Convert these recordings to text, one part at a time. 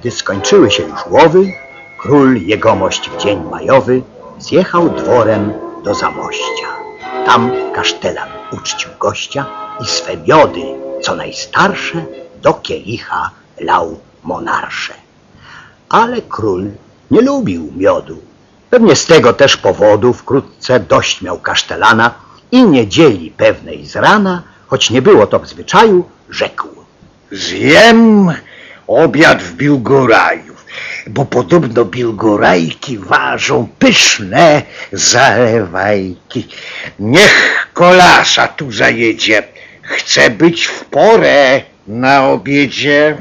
Gdy skończyły się już łowy, król jegomość w dzień majowy zjechał dworem do Zamościa. Tam kasztelan uczcił gościa i swe miody, co najstarsze, do kielicha lał monarsze. Ale król nie lubił miodu. Pewnie z tego też powodu wkrótce dość miał kasztelana i niedzieli pewnej z rana, choć nie było to w zwyczaju, rzekł. Zjem obiad w Bilgoraju, bo podobno Bilgorajki ważą pyszne zalewajki. Niech kolasa tu zajedzie, chce być w porę na obiedzie.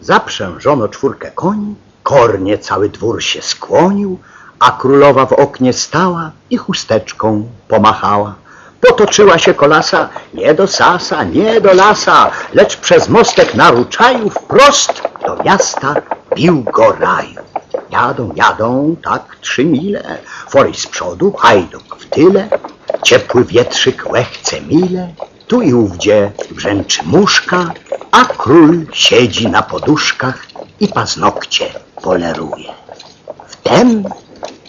Zaprzężono czwórkę koni, kornie cały dwór się skłonił, a królowa w oknie stała i chusteczką pomachała. Potoczyła się kolasa nie do sasa, nie do lasa, lecz przez mostek naruczaju wprost do miasta Biłgoraju. Jadą, jadą, tak trzy mile, fory z przodu, hajduk w tyle, ciepły wietrzyk łechce mile, tu i ówdzie brzęczy muszka, a król siedzi na poduszkach i paznokcie poleruje. Wtem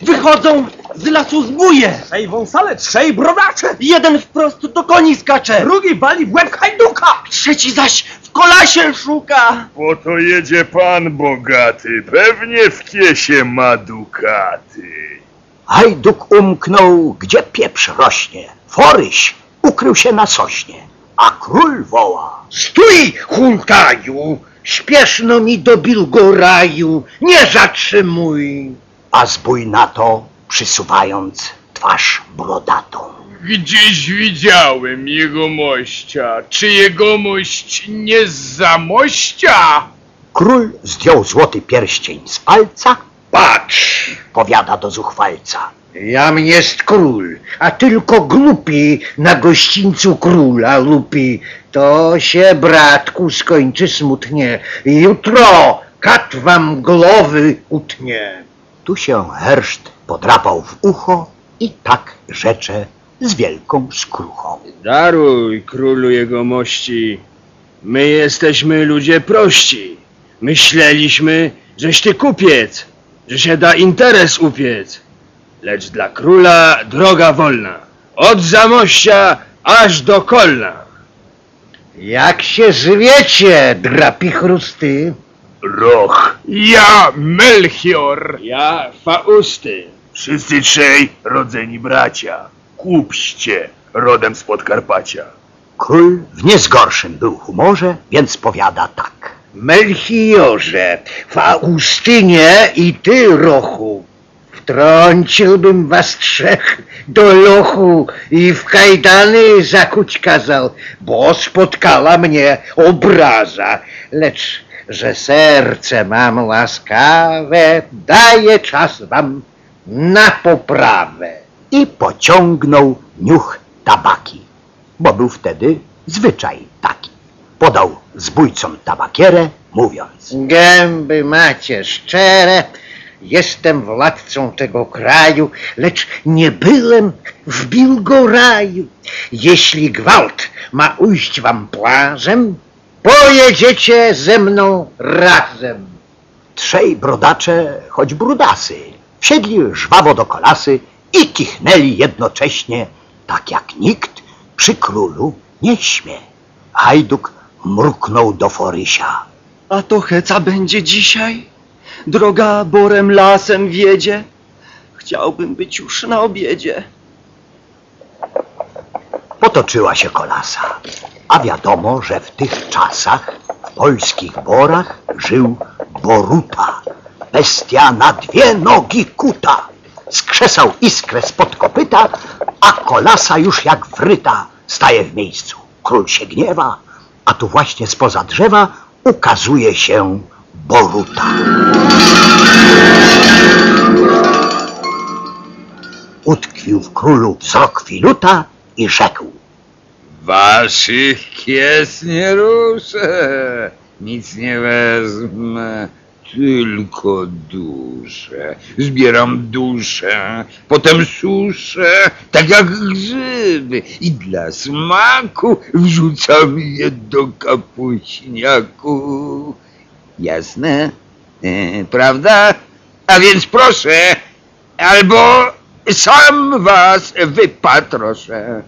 Wychodzą z lasu zbóje! Trzej wąsale, trzej brodacze! Jeden wprost do koni skacze! Drugi wali w łeb hajduka! Trzeci zaś w kolasie szuka! Po to jedzie pan bogaty, pewnie w kiesie ma dukaty. hajduk umknął, gdzie pieprz rośnie. Foryś ukrył się na sośnie, a król woła. Stój, hultaju, śpieszno mi do Bilgoraju, nie zatrzymuj. A zbój na to, przysuwając twarz brodatą. Gdzieś widziałem jegomościa. Czy jegomość nie z zamościa? Król zdjął złoty pierścień z palca, Patrz, powiada do zuchwalca. jam jest król, a tylko głupi na gościńcu króla lupi. To się, bratku, skończy smutnie. Jutro kat wam głowy utnie. Tu się herszt podrapał w ucho i tak rzecze z wielką skruchą. Daruj, królu jegomości. My jesteśmy ludzie prości. Myśleliśmy, żeś ty kupiec, że się da interes upiec. Lecz dla króla droga wolna. Od zamościa aż do kolna. Jak się zwiecie, drapi chrusty? Roch. Ja Melchior. Ja Fausty. Wszyscy trzej rodzeni bracia. Kupście, rodem z Podkarpacia. Król w niezgorszym był humorze, więc powiada tak. Melchiorze, Faustynie i ty, Rochu, wtrąciłbym was trzech do lochu i w kajdany zakuć kazał, bo spotkała mnie obraza, lecz że serce mam łaskawe, daję czas wam na poprawę. I pociągnął niuch tabaki, bo był wtedy zwyczaj taki. Podał zbójcom tabakierę, mówiąc. Gęby macie szczere, jestem władcą tego kraju, lecz nie byłem w Bilgoraju. Jeśli gwałt ma ujść wam plażem, pojedziecie ze mną razem. Trzej brodacze, choć brudasy, wsiedli żwawo do kolasy i kichnęli jednocześnie, tak jak nikt przy królu nie śmie. Hajduk mruknął do Forysia. A to heca będzie dzisiaj? Droga borem lasem wiedzie? Chciałbym być już na obiedzie. Potoczyła się kolasa, a wiadomo, że w tych czasach w polskich borach żył Boruta, bestia na dwie nogi kuta. Skrzesał iskrę spod kopyta, a kolasa już jak wryta staje w miejscu. Król się gniewa, a tu właśnie spoza drzewa ukazuje się Boruta. Utkwił w królu wzrok filuta i rzekł. Waszych kies nie ruszę, nic nie wezmę, tylko duszę. Zbieram duszę, potem suszę, tak jak grzyby i dla smaku wrzucam je do kapuśniaku. Jasne, e, prawda? A więc proszę, albo sam was wypatroszę.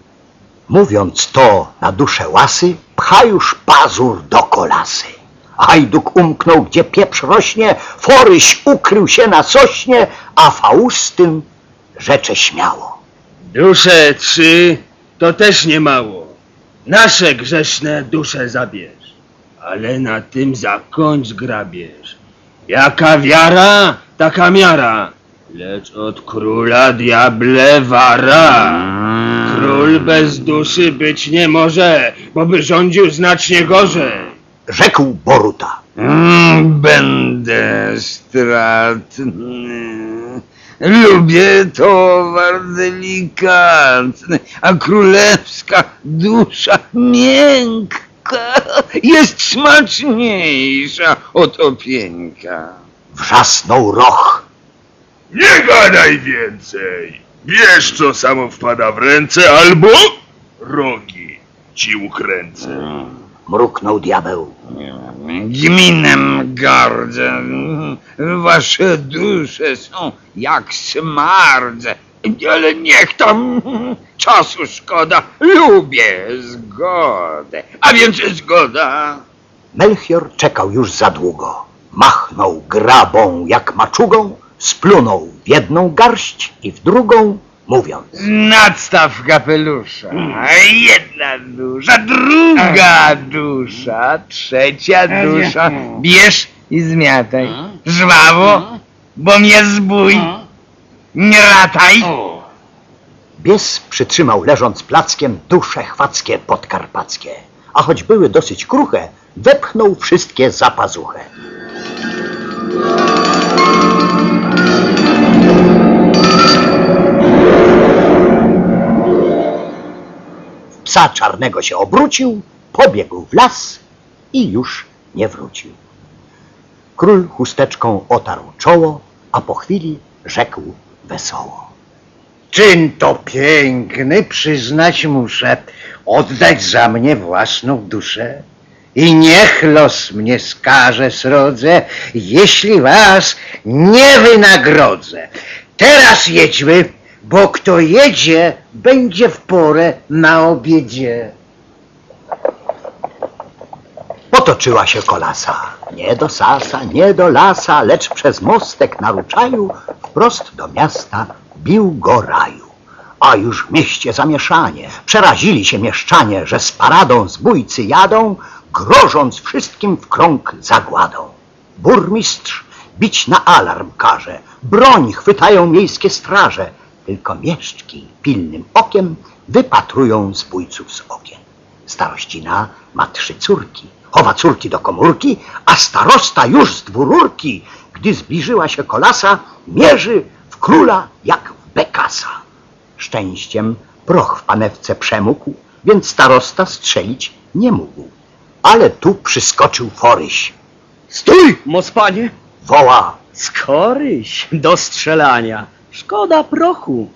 Mówiąc to na duszę łasy, pcha już pazur do kolasy. Hajduk umknął, gdzie pieprz rośnie, Foryś ukrył się na sośnie, a Faustyn rzecze śmiało. Dusze trzy to też nie mało. Nasze grzeszne dusze zabierz, ale na tym zakończ grabież. Jaka wiara, taka miara, lecz od króla diable wara. Król bez duszy być nie może, bo by rządził znacznie gorzej. Rzekł Boruta. Mm, Będę stratny. Lubię towar delikatny, a królewska dusza miękka jest smaczniejsza od opieńka. Wrzasnął roch. Nie gadaj więcej! Wiesz, co samo wpada w ręce, albo rogi ci ukręcę. Mruknął diabeł. Gminem gardzę, wasze dusze są jak smardze, ale niech tam czasu szkoda, lubię zgodę, a więc zgoda. Melchior czekał już za długo. Machnął grabą jak maczugą, splunął w jedną garść i w drugą, mówiąc. Nadstaw kapelusza, jedna dusza, druga dusza, trzecia dusza, bierz i zmiataj, żwawo, bo mnie zbój, nie rataj. Bies przytrzymał leżąc plackiem dusze chwackie podkarpackie, a choć były dosyć kruche, wepchnął wszystkie za pazuchę. Psa czarnego się obrócił, pobiegł w las i już nie wrócił. Król chusteczką otarł czoło, a po chwili rzekł wesoło. Czyn to piękny, przyznać muszę, oddać za mnie własną duszę. I niech los mnie skaże srodze, jeśli was nie wynagrodzę. Teraz jedźmy, bo kto jedzie, będzie w porę na obiedzie. Potoczyła się kolasa. Nie do sasa, nie do lasa, lecz przez mostek na ruczaju wprost do miasta bił go raju. A już w mieście zamieszanie. Przerazili się mieszczanie, że z paradą zbójcy jadą, grożąc wszystkim w krąg zagładą. Burmistrz bić na alarm każe. Broń chwytają miejskie straże. Tylko mieszczki pilnym okiem wypatrują zbójców z okien. Starościna ma trzy córki. Chowa córki do komórki, a starosta już z dwururki, gdy zbliżyła się kolasa, mierzy w króla jak w bekasa. Szczęściem proch w panewce przemógł, więc starosta strzelić nie mógł. Ale tu przyskoczył Foryś. Stój, mospanie! Woła, Skoryś do strzelania. Szkoda prochu.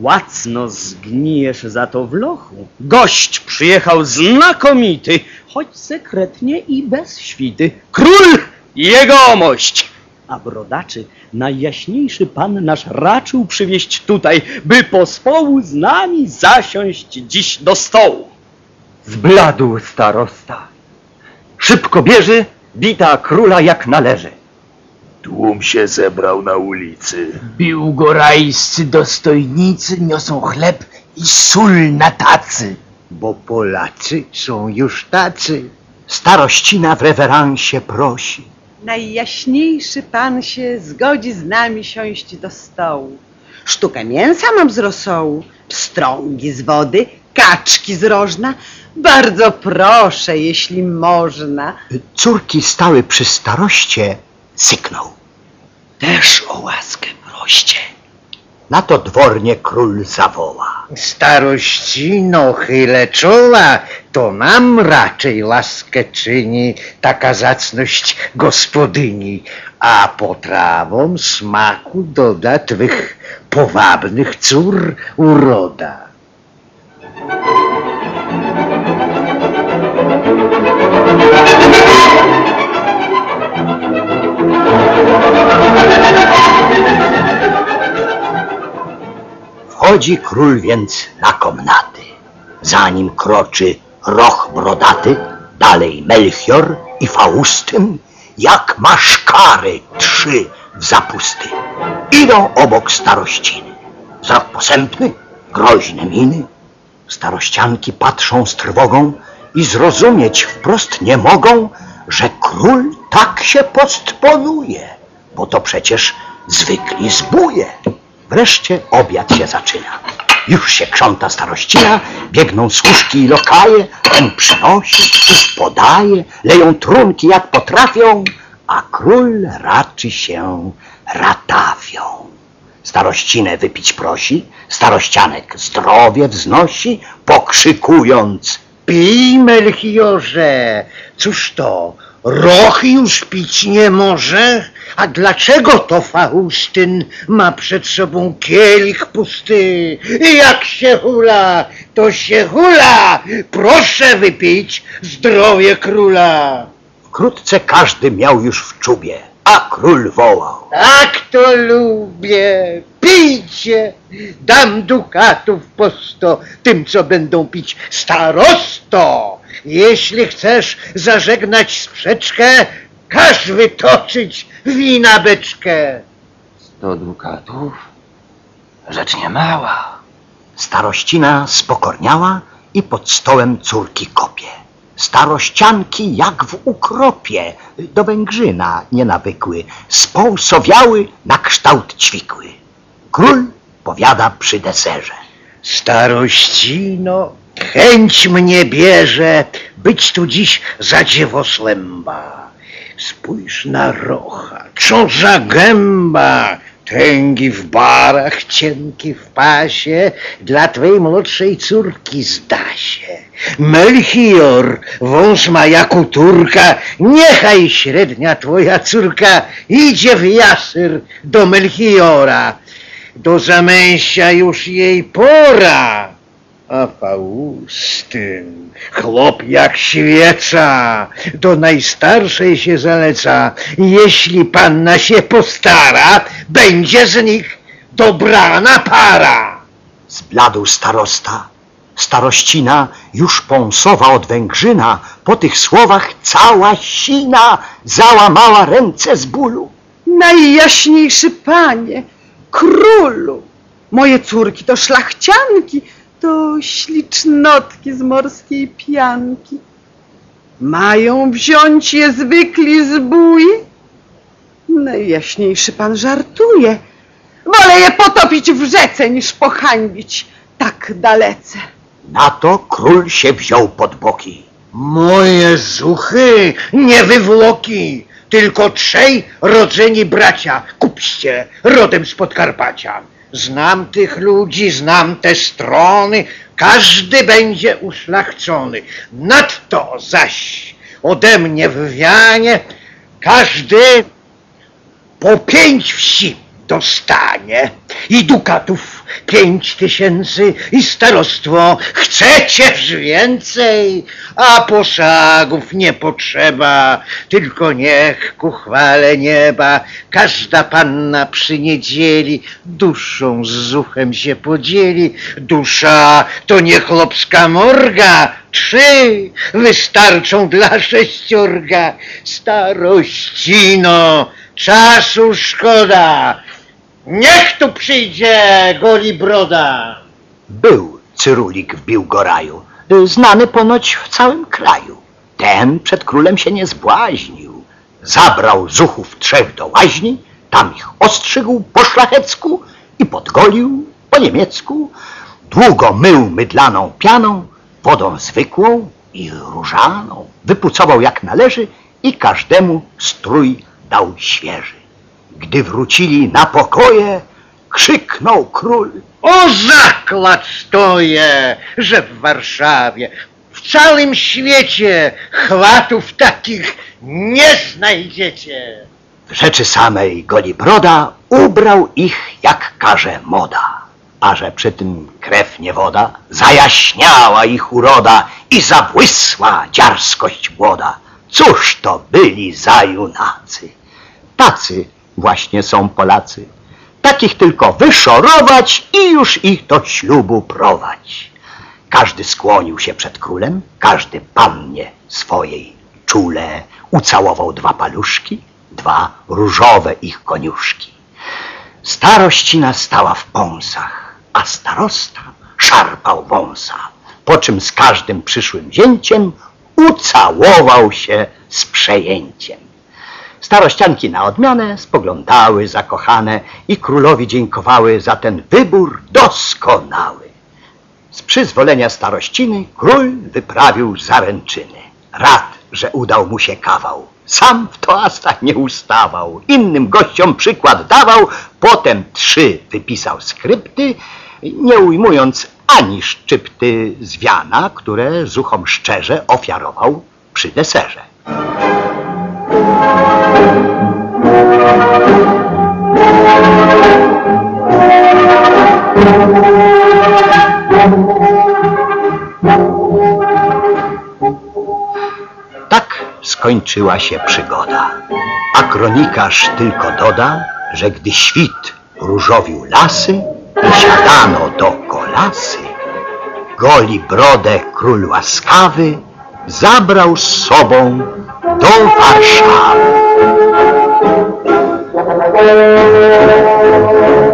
Łacno zgnijesz za to w lochu. Gość przyjechał znakomity, choć sekretnie i bez świty. Król jegomość! A brodaczy najjaśniejszy pan nasz raczył przywieźć tutaj, by pospołu z nami zasiąść dziś do stołu. Zbladł starosta. Szybko bierze, wita króla jak należy. Tłum się zebrał na ulicy. Bił go rajscy dostojnicy, niosą chleb i sól na tacy. Bo Polacy są już tacy. starościna w reweransie prosi. Najjaśniejszy pan się zgodzi z nami siąść do stołu. Sztukę mięsa mam z rosołu, pstrągi z wody, kaczki z rożna. Bardzo proszę, jeśli można. Córki stały przy staroście, syknął. Też o łaskę proście. Na to dwornie król zawoła. Starościno chyle czoła, to nam raczej laskę czyni taka zacność gospodyni, a potrawom smaku doda twych powabnych cór uroda. Wchodzi król więc na komnaty. Za nim kroczy roch brodaty, dalej Melchior i Faustyn, jak maszkary trzy w zapusty. Idą obok starościny. Wzrok posępny, groźne miny. Starościanki patrzą z trwogą i zrozumieć wprost nie mogą, że król tak się postponuje, bo to przecież zwykli zbóje. Wreszcie obiad się zaczyna. Już się krząta starościna, biegną służki i lokaje, ten przynosi, ów podaje, leją trunki jak potrafią, a król raczy się ratafią. Starościnę wypić prosi, starościanek zdrowie wznosi, pokrzykując Pij, Melchiorze, cóż to, roch już pić nie może? A dlaczego to Faustyn ma przed sobą kielich pusty? Jak się hula, to się hula! Proszę wypić zdrowie króla! Wkrótce każdy miał już w czubie, a król wołał. Tak to lubię, pijcie! Dam dukatów po sto tym, co będą pić starosto! Jeśli chcesz zażegnać sprzeczkę, każ wytoczyć wina beczkę. Sto dukatów? Rzecz nie mała. Starościna spokorniała i pod stołem córki kopie. Starościanki jak w ukropie, do Węgrzyna nie nawykły, społsowiały na kształt ćwikły. Król powiada przy deserze. Starościno, chęć mnie bierze być tu dziś za dziewosłęba. Spójrz na rocha, co za gęba, tęgi w barach, cienki w pasie, dla twej młodszej córki zda się. Melchior, wąs ma jak u Turka, niechaj średnia twoja córka idzie w jasyr do Melchiora. Do zamęścia już jej pora. A Faustyn, chłop jak świeca, do najstarszej się zaleca. Jeśli panna się postara, będzie z nich dobrana para. Zbladł starosta. Starościna już pąsowa od Węgrzyna. Po tych słowach cała sina załamała ręce z bólu. Najjaśniejszy panie, królu, moje córki to szlachcianki, to ślicznotki z morskiej pianki. Mają wziąć je zwykli zbój? Najjaśniejszy pan żartuje. Wolę je potopić w rzece, niż pohańbić tak dalece. Na to król się wziął pod boki. Moje zuchy, nie wywłoki, tylko trzej rodzeni bracia, kupście, rodem z Podkarpacia. Znam tych ludzi, znam te strony, każdy będzie uszlachcony. Nadto zaś ode mnie w wianie każdy po pięć wsi dostanie i dukatów pięć tysięcy i starostwo. Chcecież więcej, a poszagów nie potrzeba, tylko niech ku chwale nieba każda panna przy niedzieli duszą z zuchem się podzieli. Dusza to nie chłopska morga, trzy wystarczą dla sześciorga. Starościno, czasu szkoda, Niech tu przyjdzie goli broda. Był Cyrulik w Biłgoraju, znany ponoć w całym kraju. Ten przed królem się nie zbłaźnił. Zabrał zuchów trzech do łaźni, tam ich ostrzygł po szlachecku i podgolił po niemiecku. Długo mył mydlaną pianą, wodą zwykłą i różaną. Wypucował jak należy i każdemu strój dał świeży. Gdy wrócili na pokoje, krzyknął król. O zakład stoję, że w Warszawie, w całym świecie chwatów takich nie znajdziecie. W rzeczy samej Golibroda ubrał ich jak każe moda. A że przy tym krew nie woda, zajaśniała ich uroda i zabłysła dziarskość młoda. Cóż to byli za junacy? Tacy właśnie są Polacy. takich tylko wyszorować i już ich do ślubu prowadź. Każdy skłonił się przed królem, każdy pannie swojej czule ucałował dwa paluszki, dwa różowe ich koniuszki. Starościna stała w pąsach, a starosta szarpał wąsa, po czym z każdym przyszłym zięciem ucałował się z przejęciem. Starościanki na odmianę spoglądały zakochane i królowi dziękowały za ten wybór doskonały. Z przyzwolenia starościny król wyprawił zaręczyny. Rad, że udał mu się kawał. Sam w toastach nie ustawał, innym gościom przykład dawał, potem trzy wypisał skrypty, nie ujmując ani szczypty z wiana, które zuchom szczerze ofiarował przy deserze. Tak skończyła się przygoda. A kronikarz tylko doda, że gdy świt różowił lasy i siadano do kolasy, goli brodę król łaskawy zabrał z sobą do Warszawy. ¡Viva la!